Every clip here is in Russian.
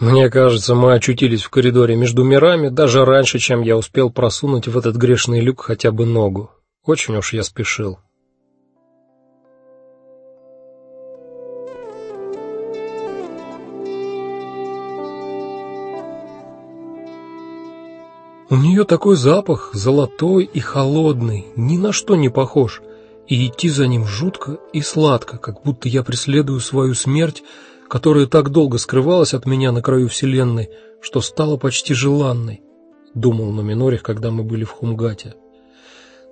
Мне кажется, мы очутились в коридоре между мирами даже раньше, чем я успел просунуть в этот грешный люк хотя бы ногу. Очень уж я спешил. У нее такой запах, золотой и холодный, ни на что не похож, и идти за ним жутко и сладко, как будто я преследую свою смерть, которая так долго скрывалась от меня на краю вселенной, что стала почти желанной, думал Номинорих, когда мы были в Хумгате.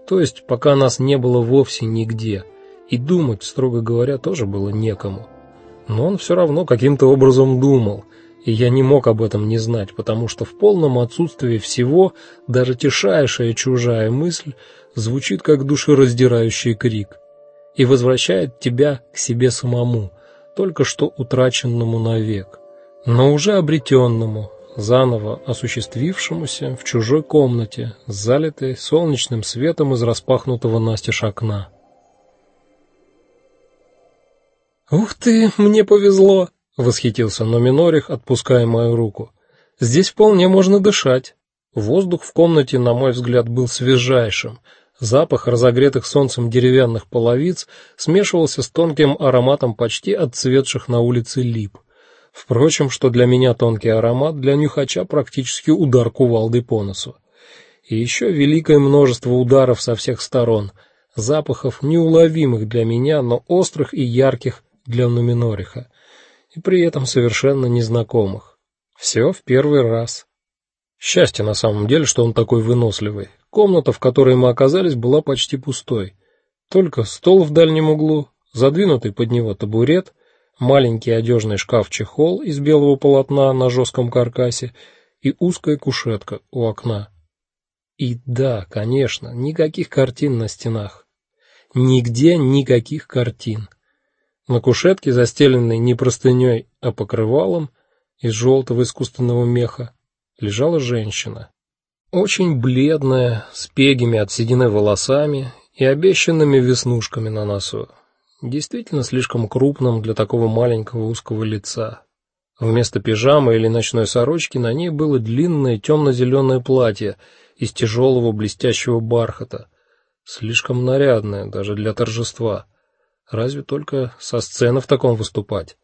То есть, пока нас не было вовсе нигде, и думать, строго говоря, тоже было некому. Но он все равно каким-то образом думал, и я не мог об этом не знать, потому что в полном отсутствии всего даже тишайшая чужая мысль звучит как душераздирающий крик и возвращает тебя к себе самому, только что утраченному навек, но уже обретенному, заново осуществившемуся в чужой комнате, залитой солнечным светом из распахнутого настежь окна. Ух ты, мне повезло, восхитился Номинорих, отпуская мою руку. Здесь вполне можно дышать. Воздух в комнате, на мой взгляд, был свежайшим. Запах разогретых солнцем деревянных половиц смешивался с тонким ароматом почти отцветших на улице лип. Впрочем, что для меня тонкий аромат, для нюхача практически удар кувалдой по носу. И еще великое множество ударов со всех сторон, запахов неуловимых для меня, но острых и ярких для Нуминориха и при этом совершенно незнакомых. Все в первый раз. Счастье на самом деле, что он такой выносливый. Комната, в которой мы оказались, была почти пустой. Только стол в дальнем углу, задвинутый под него табурет, маленький одежный шкаф-чехол из белого полотна на жестком каркасе и узкая кушетка у окна. И да, конечно, никаких картин на стенах. Нигде никаких картин. На кушетке, застеленной не простыней, а покрывалом из желтого искусственного меха, лежала женщина. Очень бледная, с пегими от седины волосами и обещанными веснушками на носу. Действительно слишком крупным для такого маленького узкого лица. Вместо пижамы или ночной сорочки на ней было длинное темно зеленое платье из тяжелого блестящего бархата, слишком нарядное даже для торжества. Разве только со сцены в таком выступать.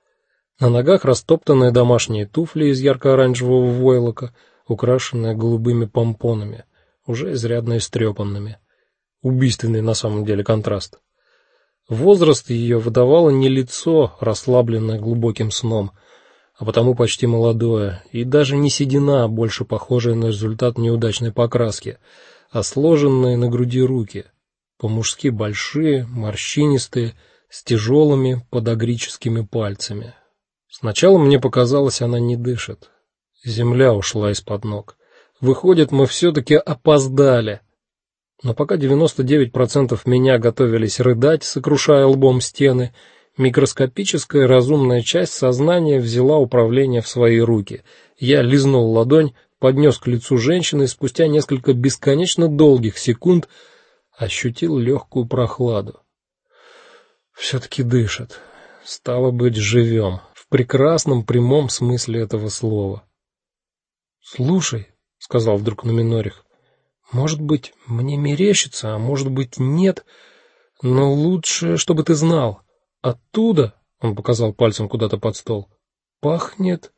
На ногах растоптанные домашние туфли из ярко-оранжевого войлока, украшенные голубыми помпонами, уже изрядно истрепанными. Убийственный на самом деле контраст. Возраст ее выдавало не лицо, расслабленное глубоким сном, а потому почти молодое, и даже не седина, а больше похожая на результат неудачной покраски, а сложенные на груди руки, по-мужски большие, морщинистые, с тяжелыми подагрическими пальцами. Сначала мне показалось, она не дышит. Земля ушла из-под ног. Выходит, мы все таки опоздали. Но пока 99% меня готовились рыдать, сокрушая лбом стены, микроскопическая разумная часть сознания взяла управление в свои руки. Я лизнул ладонь, поднес к лицу женщины и спустя несколько бесконечно долгих секунд ощутил легкую прохладу все таки дышит. Стало быть, живем в прекрасном прямом смысле этого слова. Слушай, сказал вдруг Номинорих. Может быть, мне мерещится, а может быть, нет, но лучше, чтобы ты знал. Оттуда, он показал пальцем куда-то под стол. Пахнет.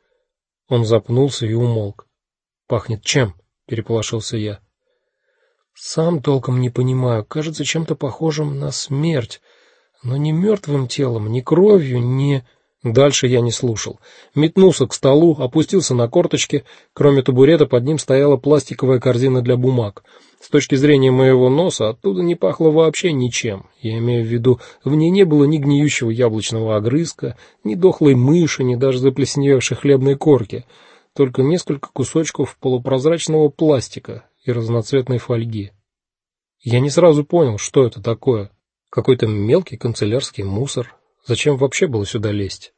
Он запнулся и умолк. Пахнет чем? переполошился я. Сам толком не понимаю, кажется чем-то похожим на смерть но не мертвым телом, ни кровью, ни Дальше я не слушал. Метнулся к столу, опустился на корточки. Кроме табурета под ним стояла пластиковая корзина для бумаг. С точки зрения моего носа оттуда не пахло вообще ничем. Я имею в виду, в ней не было ни гниющего яблочного огрызка, ни дохлой мыши, ни даже заплесневевшей хлебной корки, только несколько кусочков полупрозрачного пластика и разноцветной фольги. Я не сразу понял, что это такое. Какой-то мелкий канцелярский мусор. Зачем вообще было сюда лезть?